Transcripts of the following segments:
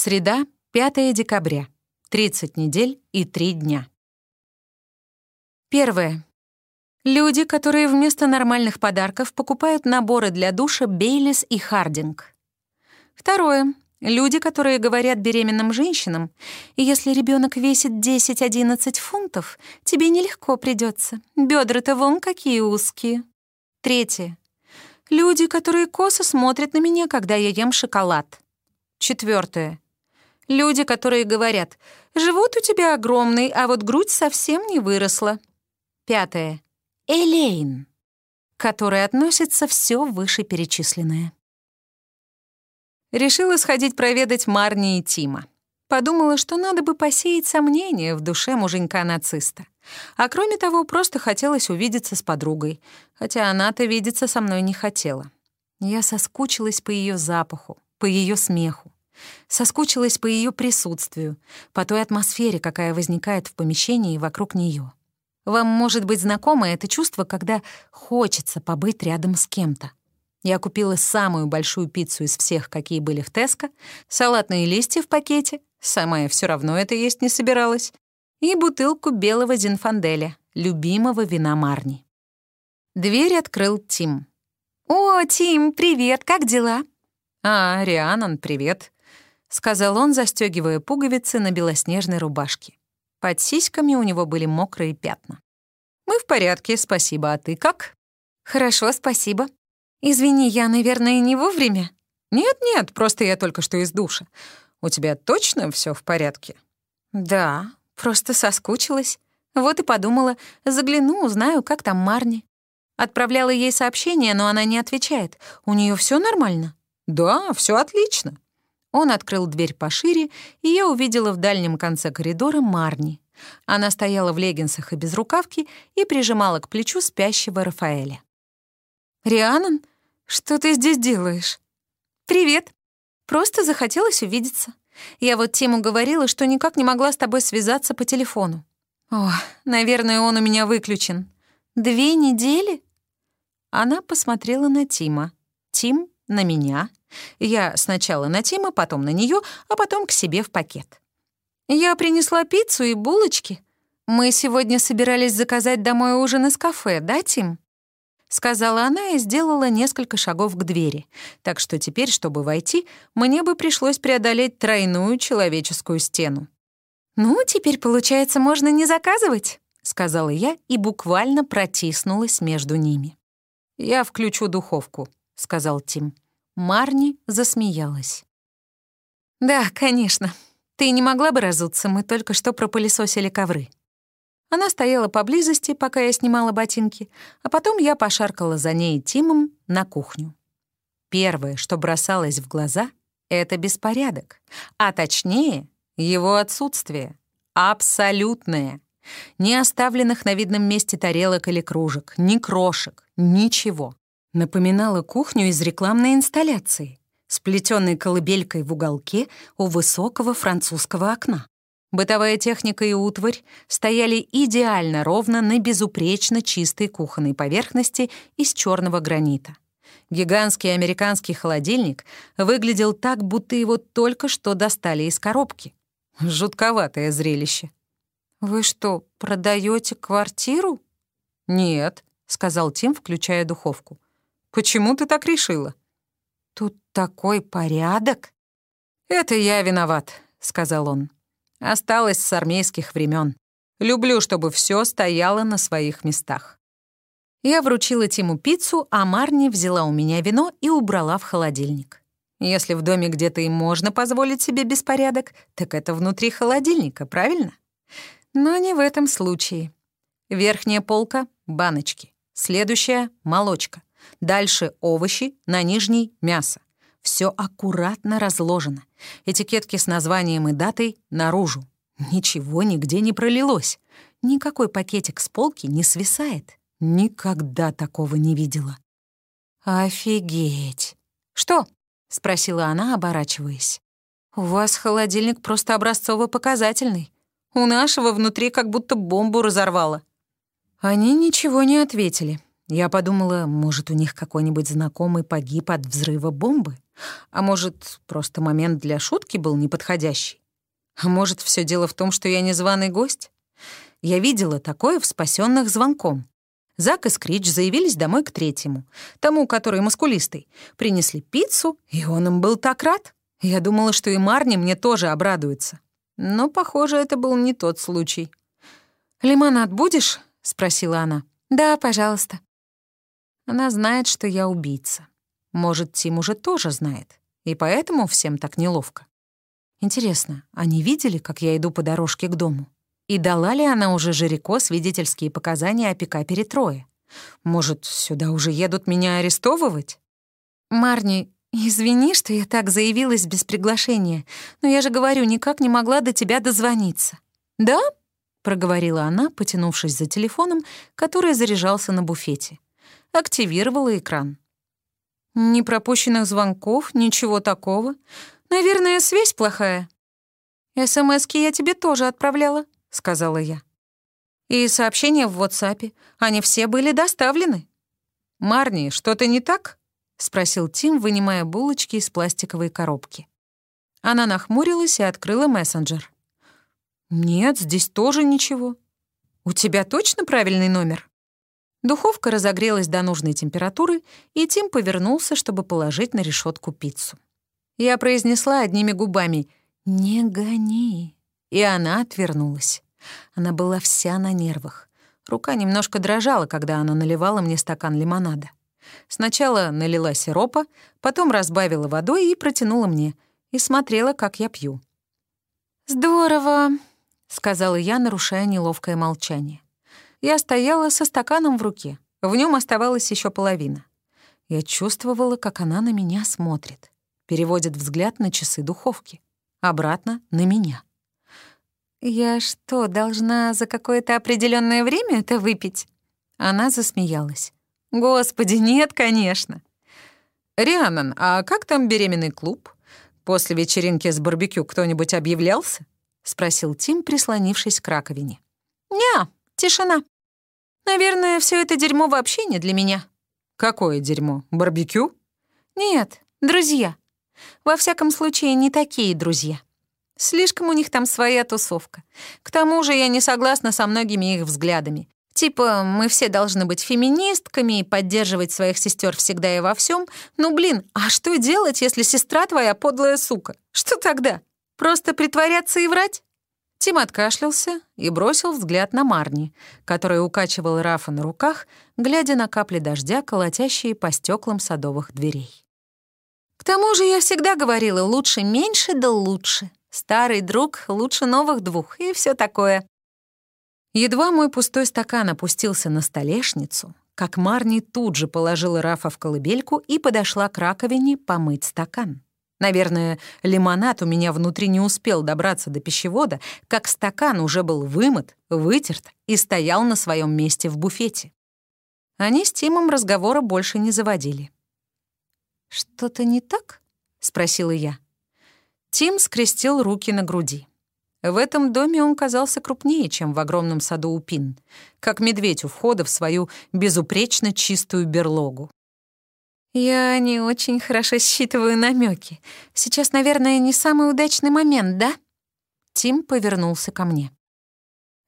Среда, 5 декабря. 30 недель и 3 дня. Первое. Люди, которые вместо нормальных подарков покупают наборы для душа Бейлис и Хардинг. Второе. Люди, которые говорят беременным женщинам, если ребенок весит 10-11 фунтов, тебе нелегко придется. Бедра-то вон какие узкие. Третье. Люди, которые косо смотрят на меня, когда я ем шоколад. Четвертое. Люди, которые говорят, живот у тебя огромный, а вот грудь совсем не выросла. Пятое. Элейн, которой относится все вышеперечисленное. Решила сходить проведать Марни и Тима. Подумала, что надо бы посеять сомнения в душе муженька-нациста. А кроме того, просто хотелось увидеться с подругой, хотя она-то видеться со мной не хотела. Я соскучилась по ее запаху, по ее смеху. Соскучилась по ее присутствию, по той атмосфере, какая возникает в помещении и вокруг нее. Вам может быть знакомо это чувство, когда хочется побыть рядом с кем-то. Я купила самую большую пиццу из всех, какие были в Теско, салатные листья в пакете, сама я все равно это есть не собиралась, и бутылку белого зинфанделя, любимого вина Марни. Дверь открыл Тим. «О, Тим, привет, как дела?» «А, Рианан, привет», — сказал он, застегивая пуговицы на белоснежной рубашке. Под сиськами у него были мокрые пятна. «Мы в порядке, спасибо. А ты как?» «Хорошо, спасибо. Извини, я, наверное, не вовремя?» «Нет-нет, просто я только что из душа. У тебя точно все в порядке?» «Да, просто соскучилась. Вот и подумала, загляну, узнаю, как там Марни». Отправляла ей сообщение, но она не отвечает. У нее все нормально? «Да, все отлично», он открыл дверь пошире, и я увидела в дальнем конце коридора Марни. Она стояла в леггинсах и без рукавки и прижимала к плечу спящего Рафаэля. «Рианон, что ты здесь делаешь?» «Привет. Просто захотелось увидеться. Я вот Тиму говорила, что никак не могла с тобой связаться по телефону. О, наверное, он у меня выключен. Две недели?» Она посмотрела на Тима. Тим — на меня, я сначала на Тима, потом на нее, а потом к себе в пакет. Я принесла пиццу и булочки. Мы сегодня собирались заказать домой ужин из кафе, да, Тим? Сказала она и сделала несколько шагов к двери. Так что теперь, чтобы войти, мне бы пришлось преодолеть тройную человеческую стену. «Ну, теперь, получается, можно не заказывать», — сказала я и буквально протиснулась между ними. «Я включу духовку», — сказал Тим. Марни засмеялась. «Да, конечно. Ты не могла бы разуться, мы только что пропылесосили ковры». Она стояла поблизости, пока я снимала ботинки, а потом я пошаркала за ней Тимом на кухню. Первое, что бросалось в глаза, — это беспорядок, а точнее, его отсутствие. Абсолютное. Ни оставленных на видном месте тарелок или кружек, ни крошек, ничего напоминала кухню из рекламной инсталляции, сплетенной колыбелькой в уголке у высокого французского окна. Бытовая техника и утварь стояли идеально ровно на безупречно чистой кухонной поверхности из черного гранита. Гигантский американский холодильник выглядел так, будто его только что достали из коробки. Жутковатое зрелище. «Вы что, продаете квартиру?» «Нет», — сказал Тим, включая духовку. Почему ты так решила?» «Тут такой порядок!» «Это я виноват», — сказал он. «Осталось с армейских времен. Люблю, чтобы все стояло на своих местах». Я вручила Тиму пиццу, а Марни взяла у меня вино и убрала в холодильник. Если в доме где-то и можно позволить себе беспорядок, так это внутри холодильника, правильно? Но не в этом случае. Верхняя полка — баночки. Следующая — молочка. Дальше овощи, на нижней — мясо. Все аккуратно разложено. Этикетки с названием и датой наружу. Ничего нигде не пролилось. Никакой пакетик с полки не свисает. Никогда такого не видела. «Офигеть!» «Что?» — спросила она, оборачиваясь. «У вас холодильник просто образцово-показательный. У нашего внутри как будто бомбу разорвало». Они ничего не ответили. Я подумала, может, у них какой-нибудь знакомый погиб от взрыва бомбы, А может, просто момент для шутки был неподходящий? А может, все дело в том, что я незваный гость? Я видела такое в спасенных звонком. Зак и Скрич заявились домой к третьему, тому, который мускулистый. Принесли пиццу, и он им был так рад. Я думала, что и Марни мне тоже обрадуется. Но, похоже, это был не тот случай. «Лимонад будешь?» — спросила она. «Да, пожалуйста». Она знает, что я убийца. Может, Тим уже тоже знает, и поэтому всем так неловко. Интересно, они видели, как я иду по дорожке к дому? И дала ли она уже Жирико свидетельские показания о пикапере Трое? Может, сюда уже едут меня арестовывать? Марни, извини, что я так заявилась без приглашения, но я же говорю, никак не могла до тебя дозвониться. Да? проговорила она, потянувшись за телефоном, который заряжался на буфете. Активировала экран. Ни пропущенных звонков, ничего такого. Наверное, связь плохая. СМСки я тебе тоже отправляла, сказала я. И сообщения в WhatsApp, они все были доставлены. Марни, что-то не так? спросил Тим, вынимая булочки из пластиковой коробки. Она нахмурилась и открыла мессенджер. «Нет, здесь тоже ничего. У тебя точно правильный номер?» Духовка разогрелась до нужной температуры, и Тим повернулся, чтобы положить на решетку пиццу. Я произнесла одними губами «Не гони», и она отвернулась. Она была вся на нервах. Рука немножко дрожала, когда она наливала мне стакан лимонада. Сначала налила сиропа, потом разбавила водой и протянула мне, и смотрела, как я пью. «Здорово», — сказала я, нарушая неловкое молчание. Я стояла со стаканом в руке. В нем оставалась еще половина. Я чувствовала, как она на меня смотрит. Переводит взгляд на часы духовки. Обратно на меня. «Я что, должна за какое-то определенное время это выпить?» Она засмеялась. «Господи, нет, конечно». «Рианнан, а как там беременный клуб? После вечеринки с барбекю кто-нибудь объявлялся?» — спросил Тим, прислонившись к раковине. «Не, тишина. Наверное, все это дерьмо вообще не для меня». «Какое дерьмо? Барбекю?» «Нет, друзья. Во всяком случае, не такие друзья. Слишком у них там своя тусовка. К тому же я не согласна со многими их взглядами. Типа, мы все должны быть феминистками и поддерживать своих сестер всегда и во всем. Ну, блин, а что делать, если сестра твоя подлая сука? Что тогда? Просто притворяться и врать? Тим откашлялся и бросил взгляд на Марни, который укачивал Рафа на руках, глядя на капли дождя, колотящие по стеклам садовых дверей. «К тому же я всегда говорила, лучше меньше да лучше. Старый друг лучше новых двух и все такое». Едва мой пустой стакан опустился на столешницу, как Марни тут же положила Рафа в колыбельку и подошла к раковине помыть стакан. Наверное, лимонад у меня внутри не успел добраться до пищевода, как стакан уже был вымыт, вытерт и стоял на своем месте в буфете. Они с Тимом разговора больше не заводили. «Что-то не так?» — спросила я. Тим скрестил руки на груди. В этом доме он казался крупнее, чем в огромном саду у Пин, как медведь у входа в свою безупречно чистую берлогу. «Я не очень хорошо считываю намеки. Сейчас, наверное, не самый удачный момент, да?» Тим повернулся ко мне.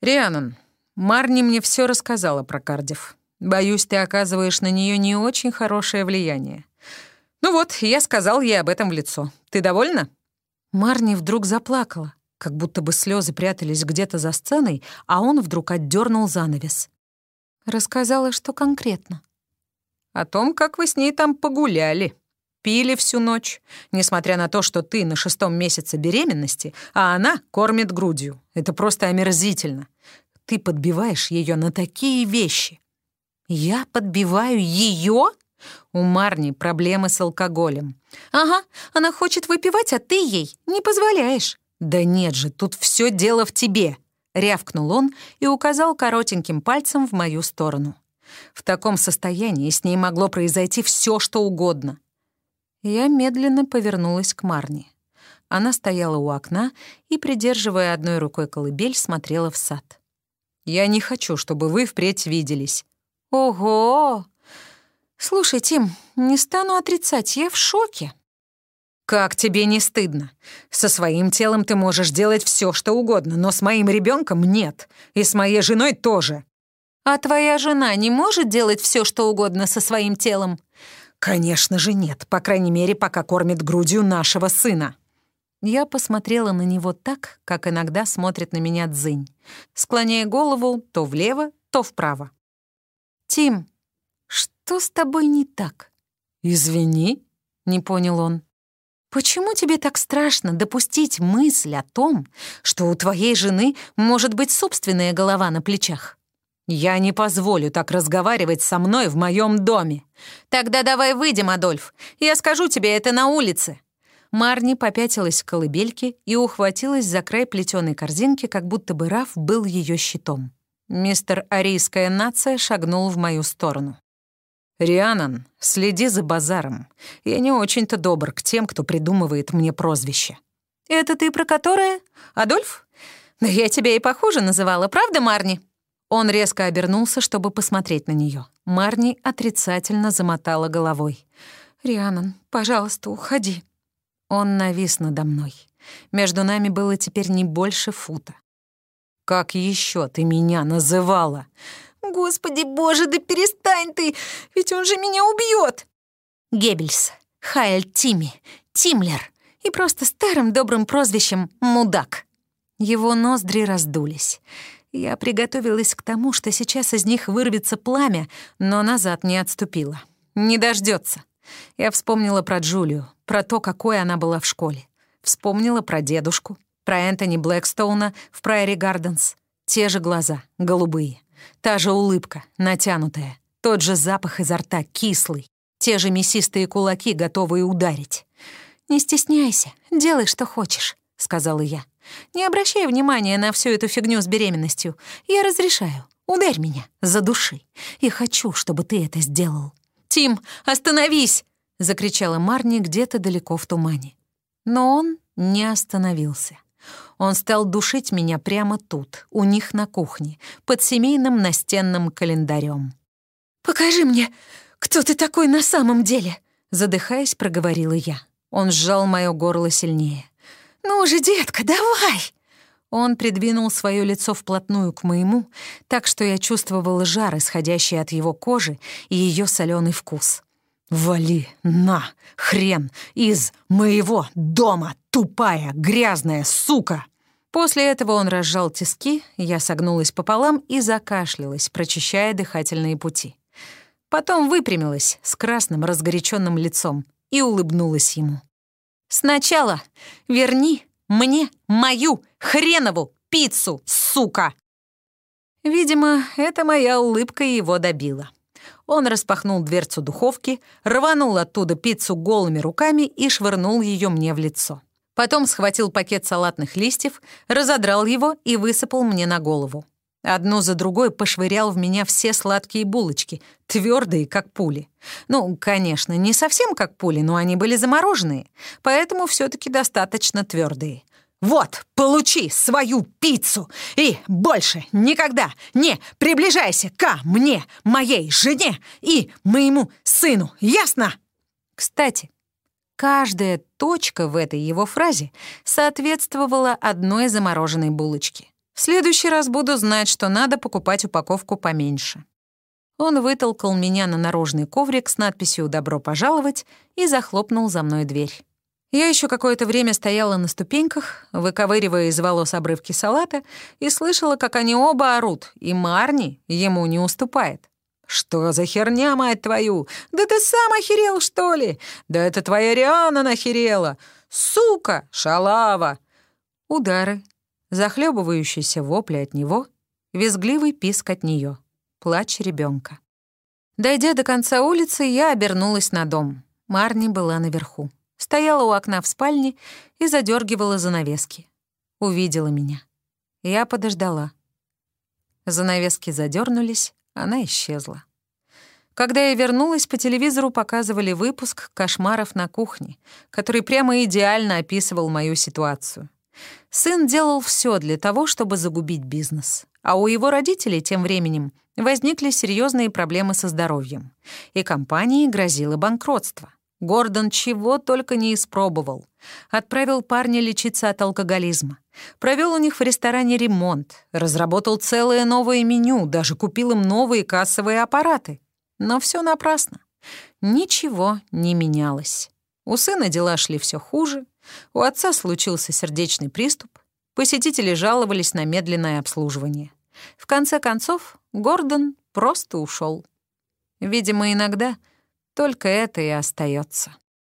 «Рианон, Марни мне все рассказала про Кардив. Боюсь, ты оказываешь на нее не очень хорошее влияние. Ну вот, я сказал ей об этом в лицо. Ты довольна?» Марни вдруг заплакала, как будто бы слезы прятались где-то за сценой, а он вдруг отдернул занавес. Рассказала, что конкретно. О том, как вы с ней там погуляли. Пили всю ночь, несмотря на то, что ты на шестом месяце беременности, а она кормит грудью. Это просто омерзительно. Ты подбиваешь ее на такие вещи. Я подбиваю ее? У Марни проблемы с алкоголем. Ага, она хочет выпивать, а ты ей не позволяешь. Да нет же, тут все дело в тебе. Рявкнул он и указал коротеньким пальцем в мою сторону. В таком состоянии с ней могло произойти все, что угодно. Я медленно повернулась к Марни. Она стояла у окна и, придерживая одной рукой колыбель, смотрела в сад. «Я не хочу, чтобы вы впредь виделись». «Ого! Слушай, Тим, не стану отрицать, я в шоке. Как тебе не стыдно? Со своим телом ты можешь делать все, что угодно, но с моим ребенком нет. И с моей женой тоже. А твоя жена не может делать все, что угодно со своим телом? Конечно же нет, по крайней мере, пока кормит грудью нашего сына. Я посмотрела на него так, как иногда смотрит на меня Дзынь, склоняя голову то влево, то вправо. «Тим, что с тобой не так?» «Извини», — не понял он. «Почему тебе так страшно допустить мысль о том, что у твоей жены может быть собственная голова на плечах? Я не позволю так разговаривать со мной в моем доме. Тогда давай выйдем, Адольф. Я скажу тебе это на улице». Марни попятилась к колыбельке и ухватилась за край плетеной корзинки, как будто бы Раф был ее щитом. Мистер Арийская нация шагнул в мою сторону. «Рианан, следи за базаром. Я не очень-то добр к тем, кто придумывает мне прозвище». «Это ты про которое? Адольф? Да я тебя и похуже называла, правда, Марни?» Он резко обернулся, чтобы посмотреть на нее. Марни отрицательно замотала головой. «Рианан, пожалуйста, уходи». Он навис надо мной. Между нами было теперь не больше фута. «Как еще ты меня называла?» «Господи боже, да перестань ты! Ведь он же меня убьет!» Геббельс, Хайль Тими, Тимлер и просто старым добрым прозвищем «Мудак». Его ноздри раздулись. Я приготовилась к тому, что сейчас из них вырвется пламя, но назад не отступила. Не дождется. Я вспомнила про Джулию, про то, какой она была в школе. Вспомнила про дедушку, про Энтони Блэкстоуна в Прайори Гарденс. Те же глаза, голубые. Та же улыбка, натянутая. Тот же запах изо рта, кислый. Те же мясистые кулаки, готовые ударить. «Не стесняйся, делай, что хочешь», — сказала я. «Не обращай внимания на всю эту фигню с беременностью. Я разрешаю. Ударь меня за души. И хочу, чтобы ты это сделал». «Тим, остановись!» — закричала Марни где-то далеко в тумане. Но он не остановился. Он стал душить меня прямо тут, у них на кухне, под семейным настенным календарем. «Покажи мне, кто ты такой на самом деле?» Задыхаясь, проговорила я. Он сжал моё горло сильнее. «Ну же, детка, давай!» Он придвинул свое лицо вплотную к моему, так что я чувствовала жар, исходящий от его кожи, и ее соленый вкус. «Вали на, хрен, из моего дома, тупая, грязная сука!» После этого он разжал тиски, я согнулась пополам и закашлялась, прочищая дыхательные пути. Потом выпрямилась с красным разгоряченным лицом и улыбнулась ему. «Сначала верни мне мою хренову пиццу, сука!» Видимо, эта моя улыбка его добила. Он распахнул дверцу духовки, рванул оттуда пиццу голыми руками и швырнул ее мне в лицо. Потом схватил пакет салатных листьев, разодрал его и высыпал мне на голову. Одну за другой пошвырял в меня все сладкие булочки, твердые, как пули. Ну, конечно, не совсем как пули, но они были замороженные, поэтому все таки достаточно твердые. «Вот, получи свою пиццу и больше никогда не приближайся ко мне, моей жене и моему сыну, ясно?» Кстати, каждая точка в этой его фразе соответствовала одной замороженной булочке. В следующий раз буду знать, что надо покупать упаковку поменьше. Он вытолкал меня на наружный коврик с надписью «Добро пожаловать» и захлопнул за мной дверь. Я еще какое-то время стояла на ступеньках, выковыривая из волос обрывки салата, и слышала, как они оба орут, и Марни ему не уступает. «Что за херня, мать твою? Да ты сам охерел, что ли? Да это твоя Риана нахерела! Сука! Шалава!» Удары, захлебывающиеся вопли от него, визгливый писк от нее, плач ребенка. Дойдя до конца улицы, я обернулась на дом. Марни была наверху стояла у окна в спальне и задергивала занавески. Увидела меня. Я подождала. Занавески задернулись, она исчезла. Когда я вернулась, по телевизору показывали выпуск «Кошмаров на кухне», который прямо идеально описывал мою ситуацию. Сын делал все для того, чтобы загубить бизнес. А у его родителей тем временем возникли серьезные проблемы со здоровьем, и компании грозило банкротство. Гордон чего только не испробовал. Отправил парня лечиться от алкоголизма. Провел у них в ресторане ремонт, разработал целое новое меню, даже купил им новые кассовые аппараты. Но все напрасно. Ничего не менялось. У сына дела шли все хуже, у отца случился сердечный приступ, посетители жаловались на медленное обслуживание. В конце концов, Гордон просто ушел. Видимо, иногда только это и остается.